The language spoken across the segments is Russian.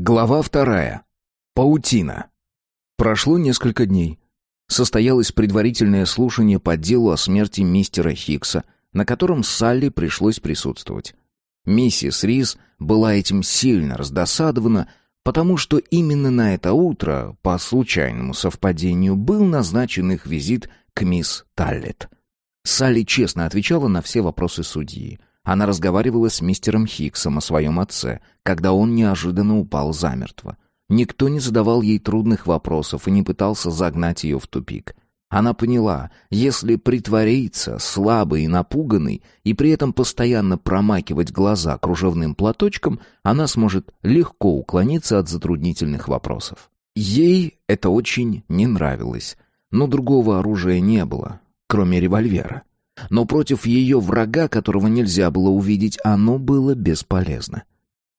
Глава вторая. Паутина. Прошло несколько дней. Состоялось предварительное слушание по делу о смерти мистера Хиггса, на котором Салли пришлось присутствовать. Миссис Рис была этим сильно раздосадована, потому что именно на это утро, по случайному совпадению, был назначен их визит к мисс Таллет. Салли честно отвечала на все вопросы судьи. Она разговаривала с мистером Хиггсом о своем отце, когда он неожиданно упал замертво. Никто не задавал ей трудных вопросов и не пытался загнать ее в тупик. Она поняла, если притвориться слабой и напуганной и при этом постоянно промакивать глаза кружевным платочком, она сможет легко уклониться от затруднительных вопросов. Ей это очень не нравилось, но другого оружия не было, кроме револьвера. Но против ее врага, которого нельзя было увидеть, оно было бесполезно.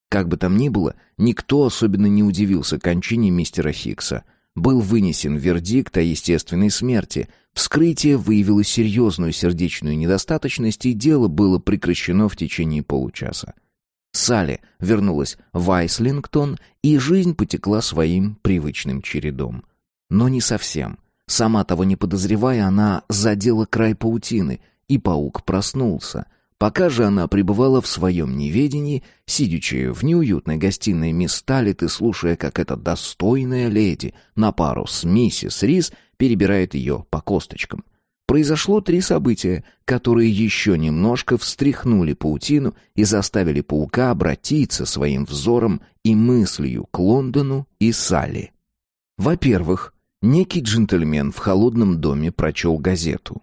Как бы там ни было, никто особенно не удивился кончине мистера Хиггса. Был вынесен вердикт о естественной смерти. Вскрытие выявило серьезную сердечную недостаточность, и дело было прекращено в течение получаса. Салли вернулась в Айслингтон, и жизнь потекла своим привычным чередом. Но не совсем — Сама того не подозревая, она задела край паутины, и паук проснулся. Пока же она пребывала в своем неведении, сидячи в неуютной гостиной мисс Талит и слушая, как эта достойная леди на пару с миссис Рис перебирает ее по косточкам. Произошло три события, которые еще немножко встряхнули паутину и заставили паука обратиться своим взором и мыслью к Лондону и Салли. Во-первых, Некий джентльмен в холодном доме прочел газету.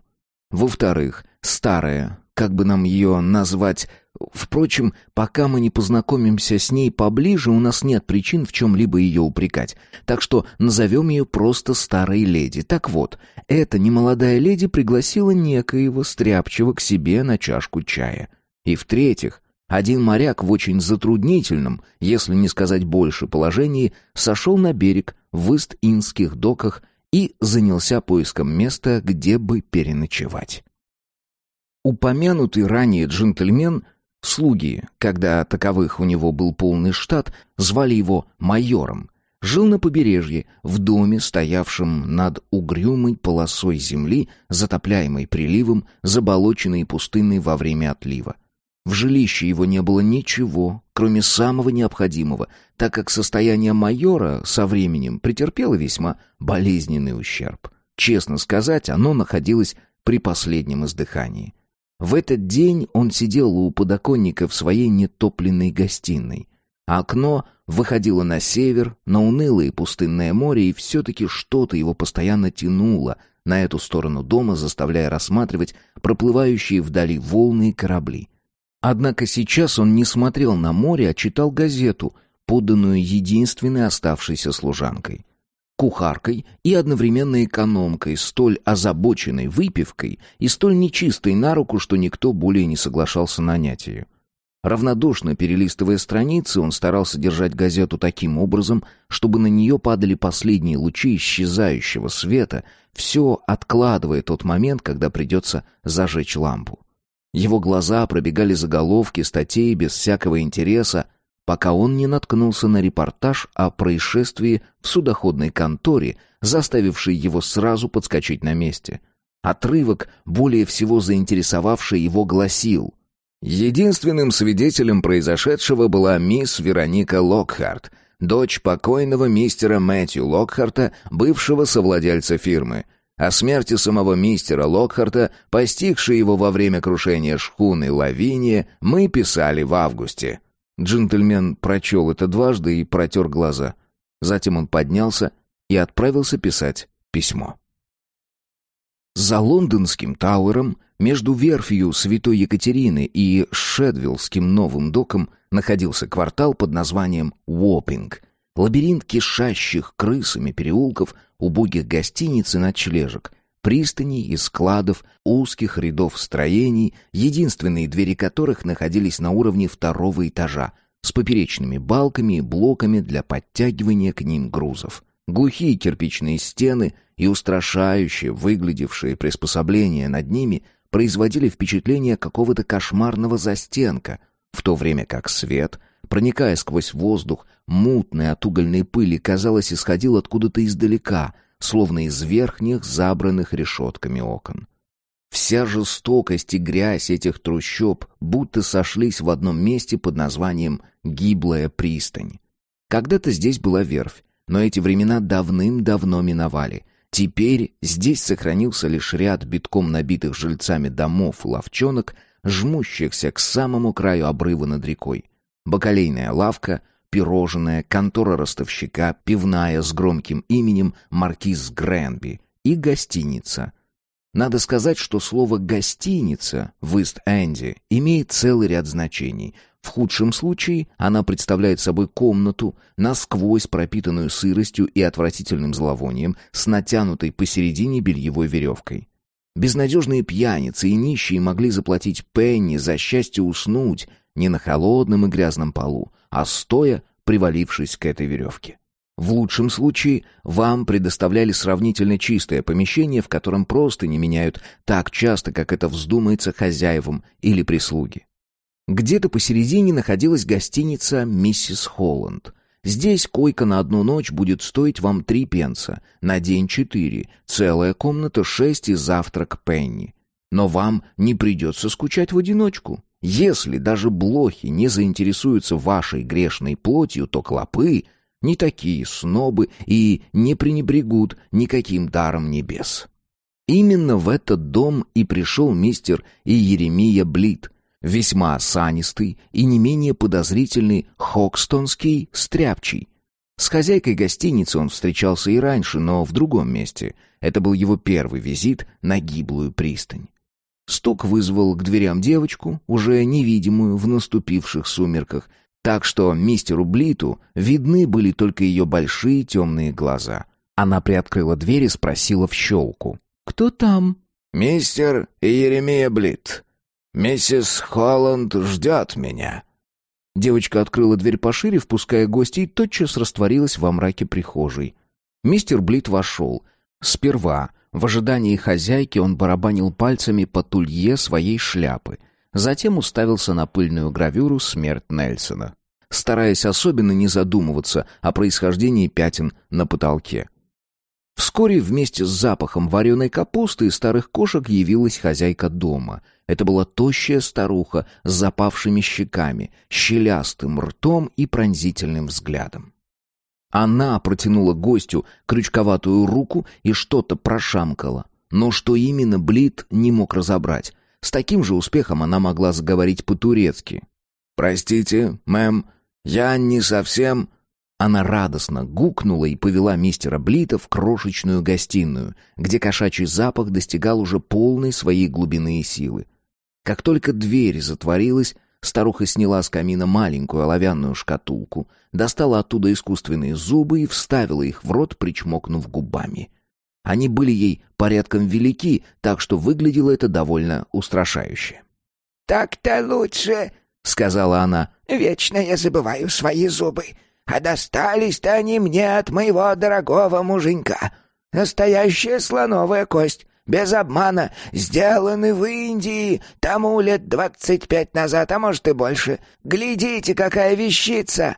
Во-вторых, старая, как бы нам ее назвать... Впрочем, пока мы не познакомимся с ней поближе, у нас нет причин в чем-либо ее упрекать. Так что назовем ее просто старой леди. Так вот, эта немолодая леди пригласила некоего стряпчего к себе на чашку чая. И в-третьих, один моряк в очень затруднительном, если не сказать больше положении, сошел на берег в Ист-Инских доках и занялся поиском места, где бы переночевать. Упомянутый ранее джентльмен, слуги, когда таковых у него был полный штат, звали его майором, жил на побережье, в доме, стоявшем над угрюмой полосой земли, затопляемой приливом, заболоченной и пустынной во время отлива. В жилище его не было ничего, кроме самого необходимого, так как состояние майора со временем претерпело весьма болезненный ущерб. Честно сказать, оно находилось при последнем издыхании. В этот день он сидел у подоконника в своей нетопленной гостиной. окно выходило на север, на унылое пустынное море, и все-таки что-то его постоянно тянуло на эту сторону дома, заставляя рассматривать проплывающие вдали волны и корабли. Однако сейчас он не смотрел на море, а читал газету, поданную единственной оставшейся служанкой. Кухаркой и одновременно экономкой, столь озабоченной выпивкой и столь нечистой на руку, что никто более не соглашался нанять ее. Равнодушно перелистывая страницы, он старался держать газету таким образом, чтобы на нее падали последние лучи исчезающего света, все откладывая тот момент, когда придется зажечь лампу. Его глаза пробегали заголовки статей без всякого интереса, пока он не наткнулся на репортаж о происшествии в судоходной конторе, заставивший его сразу подскочить на месте. Отрывок, более всего заинтересовавший его, гласил «Единственным свидетелем произошедшего была мисс Вероника Локхарт, дочь покойного мистера Мэтью Локхарта, бывшего совладельца фирмы. О смерти самого мистера Локхарта, постигшей его во время крушения шхуны Лавиния, мы писали в августе. Джентльмен прочел это дважды и протер глаза. Затем он поднялся и отправился писать письмо. За лондонским Тауэром, между верфью Святой Екатерины и Шедвиллским новым доком, находился квартал под названием Уоппинг, лабиринт кишащих крысами переулков, убогих гостиниц и ночлежек, пристаней и складов, узких рядов строений, единственные двери которых находились на уровне второго этажа, с поперечными балками и блоками для подтягивания к ним грузов. Глухие кирпичные стены и устрашающие выглядевшие приспособления над ними производили впечатление какого-то кошмарного застенка, в то время как свет, проникая сквозь воздух мутный от угольной пыли, казалось, исходил откуда-то издалека, словно из верхних, забранных решетками окон. Вся жестокость и грязь этих трущоб будто сошлись в одном месте под названием «Гиблая пристань». Когда-то здесь была верфь, но эти времена давным-давно миновали. Теперь здесь сохранился лишь ряд битком набитых жильцами домов и ловчонок, жмущихся к самому краю обрыва над рекой. Бакалейная лавка, пирожная, контора ростовщика, пивная с громким именем «Маркиз Гренби» и гостиница. Надо сказать, что слово «гостиница» в Ист-Энде имеет целый ряд значений — в худшем случае она представляет собой комнату, насквозь пропитанную сыростью и отвратительным зловонием, с натянутой посередине бельевой веревкой. Безнадежные пьяницы и нищие могли заплатить пенни за счастье уснуть не на холодном и грязном полу, а стоя, привалившись к этой веревке. В лучшем случае вам предоставляли сравнительно чистое помещение, в котором просто не меняют так часто, как это вздумается хозяевам или прислуге. Где-то посередине находилась гостиница «Миссис Холланд». Здесь койка на одну ночь будет стоить вам три пенса, на день четыре, целая комната шесть и завтрак пенни. Но вам не придется скучать в одиночку. Если даже блохи не заинтересуются вашей грешной плотью, то клопы не такие снобы и не пренебрегут никаким даром небес. Именно в этот дом и пришел мистер Иеремия Блит — весьма осанистый и не менее подозрительный Хокстонский стряпчий. С хозяйкой гостиницы он встречался и раньше, но в другом месте. Это был его первый визит на гиблую пристань. Стук вызвал к дверям девочку, уже невидимую в наступивших сумерках, так что мистеру Блиту видны были только ее большие темные глаза. Она приоткрыла дверь и спросила в щелку. «Кто там?» «Мистер Еремия Блит», «Миссис Холланд ждет меня». Девочка открыла дверь пошире, впуская гостей, и тотчас растворилась во мраке прихожей. Мистер Блит вошел. Сперва, в ожидании хозяйки, он барабанил пальцами по тулье своей шляпы. Затем уставился на пыльную гравюру «Смерть Нельсона», стараясь особенно не задумываться о происхождении пятен на потолке. Вскоре вместе с запахом вареной капусты и старых кошек явилась хозяйка дома — это была тощая старуха с запавшими щеками, щелястым ртом и пронзительным взглядом. Она протянула гостю крючковатую руку и что-то прошамкала. Но что именно Блит не мог разобрать. С таким же успехом она могла заговорить по-турецки. «Простите, мэм, я не совсем...» Она радостно гукнула и повела мистера Блита в крошечную гостиную, где кошачий запах достигал уже полной своей глубины и силы. Как только дверь затворилась, старуха сняла с камина маленькую оловянную шкатулку, достала оттуда искусственные зубы и вставила их в рот, причмокнув губами. Они были ей порядком велики, так что выглядело это довольно устрашающе. «Так-то лучше», — сказала она. «Вечно я забываю свои зубы. А достались-то они мне от моего дорогого муженька. Настоящая слоновая кость без обмана, сделаны в Индии, тому лет двадцать пять назад, а может и больше. Глядите, какая вещица!»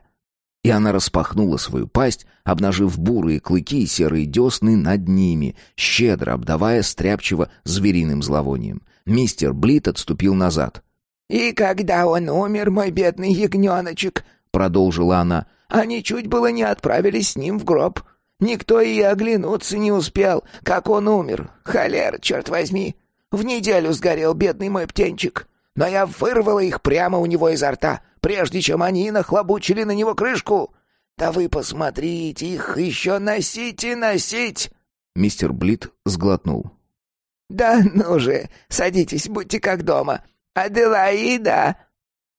И она распахнула свою пасть, обнажив бурые клыки и серые десны над ними, щедро обдавая стряпчиво звериным зловонием. Мистер Блит отступил назад. «И когда он умер, мой бедный ягненочек», — продолжила она, — «они чуть было не отправились с ним в гроб. Никто и оглянуться не успел, как он умер. Холер, черт возьми. В неделю сгорел бедный мой птенчик. Но я вырвала их прямо у него изо рта, прежде чем они нахлобучили на него крышку. Да вы посмотрите, их еще носить и носить!» Мистер Блит сглотнул. «Да ну же, садитесь, будьте как дома. Аделаида!»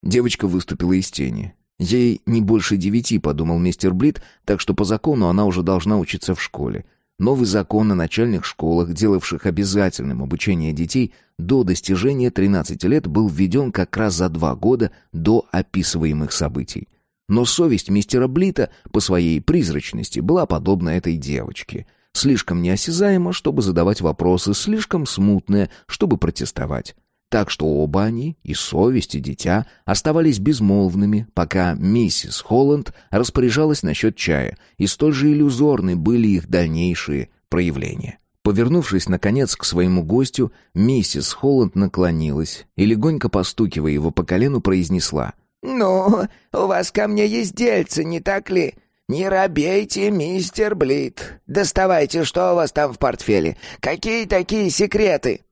Девочка выступила из тени. Ей не больше девяти, подумал мистер Блит, так что по закону она уже должна учиться в школе. Новый закон о начальных школах, делавших обязательным обучение детей до достижения 13 лет, был введен как раз за два года до описываемых событий. Но совесть мистера Блита по своей призрачности была подобна этой девочке. Слишком неосязаема, чтобы задавать вопросы, слишком смутная, чтобы протестовать. Так что оба они, и совесть, и дитя, оставались безмолвными, пока миссис Холланд распоряжалась насчет чая, и столь же иллюзорны были их дальнейшие проявления. Повернувшись, наконец, к своему гостю, миссис Холланд наклонилась и, легонько постукивая его по колену, произнесла. «Ну, у вас ко мне есть дельцы, не так ли? Не робейте, мистер Блит. Доставайте, что у вас там в портфеле. Какие такие секреты?»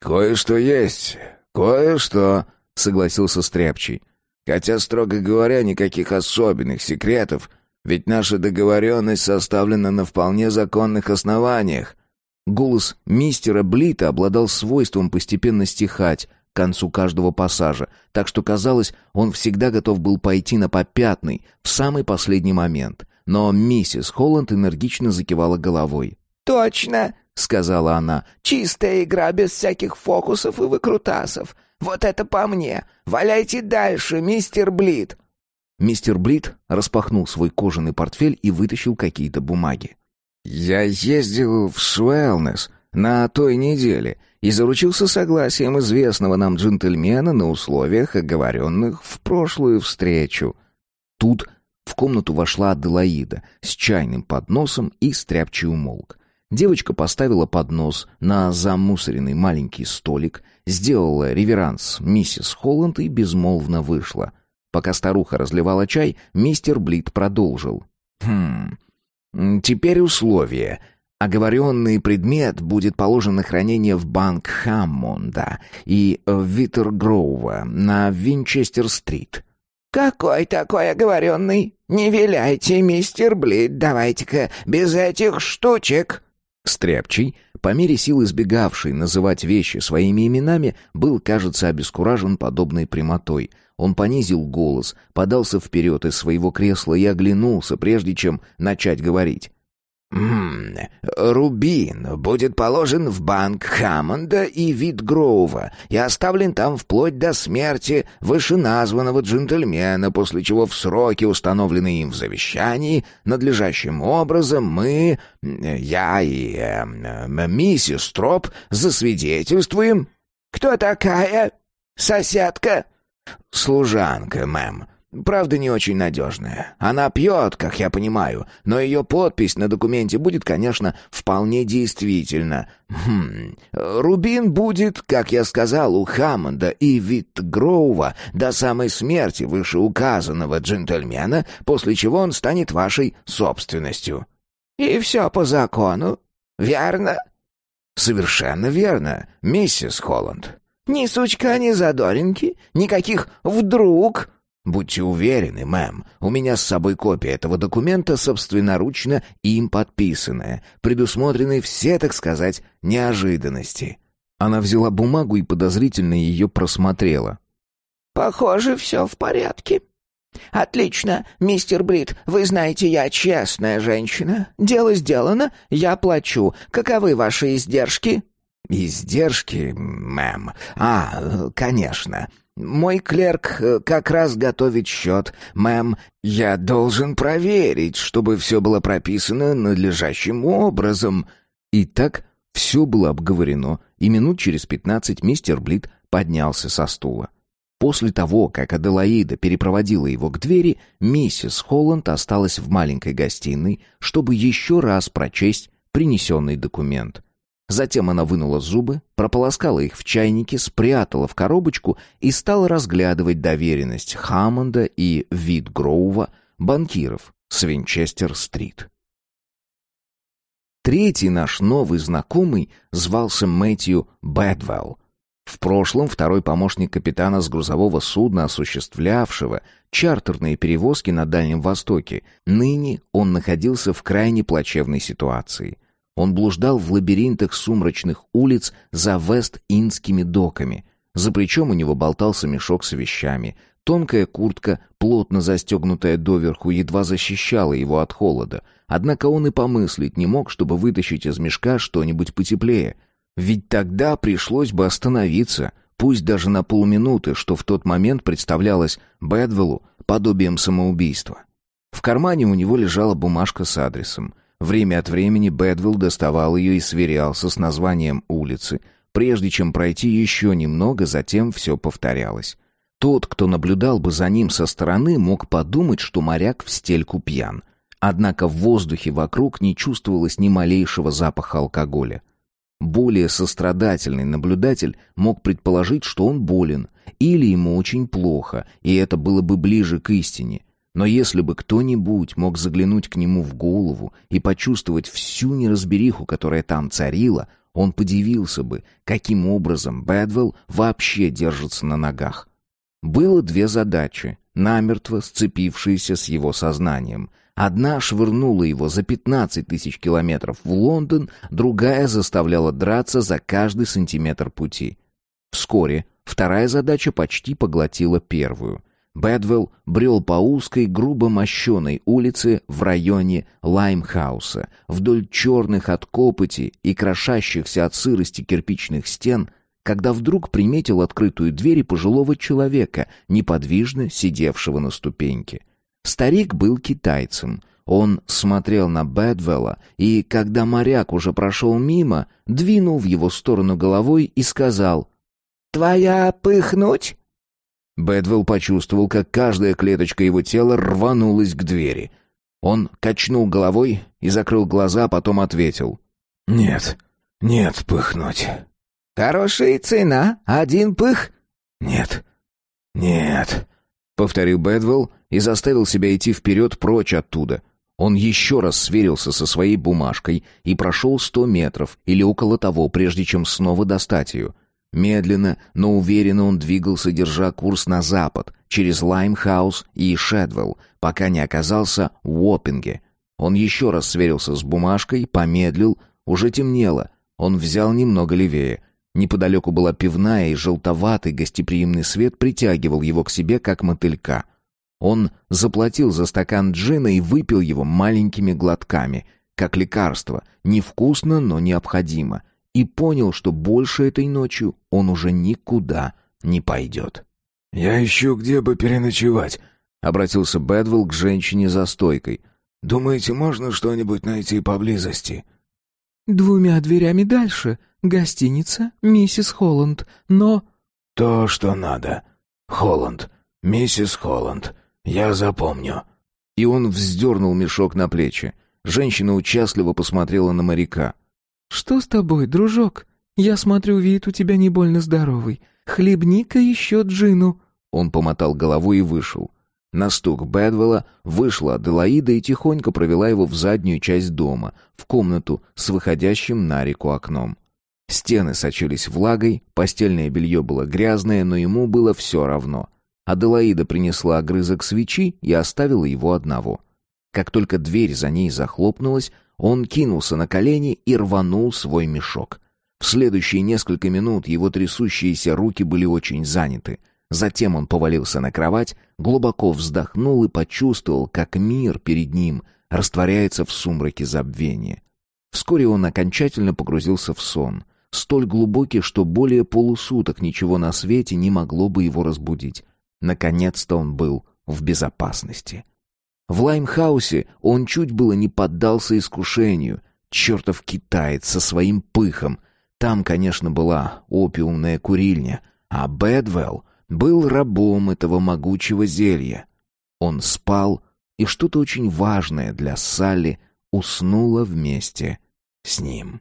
«Кое-что есть, кое-что», — согласился Стряпчий. «Хотя, строго говоря, никаких особенных секретов, ведь наша договоренность составлена на вполне законных основаниях». Голос мистера Блита обладал свойством постепенно стихать к концу каждого пассажа, так что казалось, он всегда готов был пойти на попятный в самый последний момент. Но миссис Холланд энергично закивала головой. «Точно!» — сказала она. «Чистая игра без всяких фокусов и выкрутасов. Вот это по мне. Валяйте дальше, мистер Блит». Мистер Блит распахнул свой кожаный портфель и вытащил какие-то бумаги. «Я ездил в Суэлнес на той неделе и заручился согласием известного нам джентльмена на условиях, оговоренных в прошлую встречу». Тут в комнату вошла Аделаида с чайным подносом и стряпчий умолк. Девочка поставила поднос на замусоренный маленький столик, сделала реверанс миссис Холланд и безмолвно вышла. Пока старуха разливала чай, мистер Блит продолжил. «Хм... Теперь условие. Оговоренный предмет будет положен на хранение в банк Хаммонда и Виттергроува на Винчестер-стрит». «Какой такой оговоренный? Не виляйте, мистер Блит, давайте-ка без этих штучек». Стряпчий, по мере сил избегавший называть вещи своими именами, был, кажется, обескуражен подобной прямотой. Он понизил голос, подался вперед из своего кресла и оглянулся, прежде чем начать говорить. «Ммм, рубин будет положен в банк Хаммонда и Витгроува и оставлен там вплоть до смерти вышеназванного джентльмена, после чего в сроки, установленные им в завещании, надлежащим образом мы, я и э, миссис Троп, засвидетельствуем...» «Кто такая? Соседка?» «Служанка, мэм». Правда, не очень надежная. Она пьет, как я понимаю, но ее подпись на документе будет, конечно, вполне действительно. Хм. Рубин будет, как я сказал, у Хаммонда и Витгроува до самой смерти вышеуказанного джентльмена, после чего он станет вашей собственностью. И все по закону, верно? Совершенно верно, миссис Холланд. Ни сучка, ни задоринки, никаких «вдруг», Будьте уверены, мэм, у меня с собой копия этого документа собственноручно им подписанная, предусмотрены все, так сказать, неожиданности. Она взяла бумагу и подозрительно ее просмотрела. Похоже, все в порядке. Отлично, мистер Брит, вы знаете, я честная женщина. Дело сделано, я плачу. Каковы ваши издержки? Издержки, мэм. А, конечно. «Мой клерк э, как раз готовит счет. Мэм, я должен проверить, чтобы все было прописано надлежащим образом». И так все было обговорено, и минут через пятнадцать мистер Блит поднялся со стула. После того, как Аделаида перепроводила его к двери, миссис Холланд осталась в маленькой гостиной, чтобы еще раз прочесть принесенный документ. Затем она вынула зубы, прополоскала их в чайнике, спрятала в коробочку и стала разглядывать доверенность Хаммонда и Витгроува, банкиров с Винчестер-стрит. Третий наш новый знакомый звался Мэтью Бэдвелл. В прошлом второй помощник капитана с грузового судна, осуществлявшего чартерные перевозки на Дальнем Востоке. Ныне он находился в крайне плачевной ситуации – он блуждал в лабиринтах сумрачных улиц за Вест-Индскими доками. За плечом у него болтался мешок с вещами. Тонкая куртка, плотно застегнутая доверху, едва защищала его от холода. Однако он и помыслить не мог, чтобы вытащить из мешка что-нибудь потеплее. Ведь тогда пришлось бы остановиться, пусть даже на полминуты, что в тот момент представлялось Бэдвеллу подобием самоубийства. В кармане у него лежала бумажка с адресом — Время от времени Бэдвилл доставал ее и сверялся с названием улицы, Прежде чем пройти еще немного, затем все повторялось. Тот, кто наблюдал бы за ним со стороны, мог подумать, что моряк в стельку пьян. Однако в воздухе вокруг не чувствовалось ни малейшего запаха алкоголя. Более сострадательный наблюдатель мог предположить, что он болен, или ему очень плохо, и это было бы ближе к истине. Но если бы кто-нибудь мог заглянуть к нему в голову и почувствовать всю неразбериху, которая там царила, он подивился бы, каким образом Бэдвелл вообще держится на ногах. Было две задачи, намертво сцепившиеся с его сознанием. Одна швырнула его за 15 тысяч километров в Лондон, другая заставляла драться за каждый сантиметр пути. Вскоре вторая задача почти поглотила первую. Бэдвелл брел по узкой, грубо мощеной улице в районе Лаймхауса, вдоль черных от копоти и крошащихся от сырости кирпичных стен, когда вдруг приметил открытую дверь пожилого человека, неподвижно сидевшего на ступеньке. Старик был китайцем. Он смотрел на Бэдвелла, и, когда моряк уже прошел мимо, двинул в его сторону головой и сказал «Твоя пыхнуть?» Бэдвелл почувствовал, как каждая клеточка его тела рванулась к двери. Он качнул головой и закрыл глаза, потом ответил «Нет, нет, пыхнуть». «Хорошая цена, один пых?» «Нет, нет», — повторил Бэдвелл и заставил себя идти вперед прочь оттуда. Он еще раз сверился со своей бумажкой и прошел сто метров или около того, прежде чем снова достать ее. Медленно, но уверенно он двигался, держа курс на запад, через Лаймхаус и Шедвелл, пока не оказался в Уоппинге. Он еще раз сверился с бумажкой, помедлил, уже темнело. Он взял немного левее. Неподалеку была пивная, и желтоватый гостеприимный свет притягивал его к себе, как мотылька — он заплатил за стакан джина и выпил его маленькими глотками, как лекарство, невкусно, но необходимо, и понял, что больше этой ночью он уже никуда не пойдет. «Я ищу, где бы переночевать», — обратился Бэдвелл к женщине за стойкой. «Думаете, можно что-нибудь найти поблизости?» «Двумя дверями дальше. Гостиница «Миссис Холланд», но...» «То, что надо. Холланд. Миссис Холланд. «Я запомню». И он вздернул мешок на плечи. Женщина участливо посмотрела на моряка. «Что с тобой, дружок? Я смотрю, вид у тебя не больно здоровый. Хлебника еще джину». Он помотал головой и вышел. На стук Бэдвелла вышла Аделаида и тихонько провела его в заднюю часть дома, в комнату с выходящим на реку окном. Стены сочились влагой, постельное белье было грязное, но ему было все равно — Аделаида принесла огрызок свечи и оставила его одного. Как только дверь за ней захлопнулась, он кинулся на колени и рванул свой мешок. В следующие несколько минут его трясущиеся руки были очень заняты. Затем он повалился на кровать, глубоко вздохнул и почувствовал, как мир перед ним растворяется в сумраке забвения. Вскоре он окончательно погрузился в сон, столь глубокий, что более полусуток ничего на свете не могло бы его разбудить. Наконец-то он был в безопасности. В Лаймхаусе он чуть было не поддался искушению. Чертов китаец со своим пыхом. Там, конечно, была опиумная курильня, а Бэдвелл был рабом этого могучего зелья. Он спал, и что-то очень важное для Салли уснуло вместе с ним.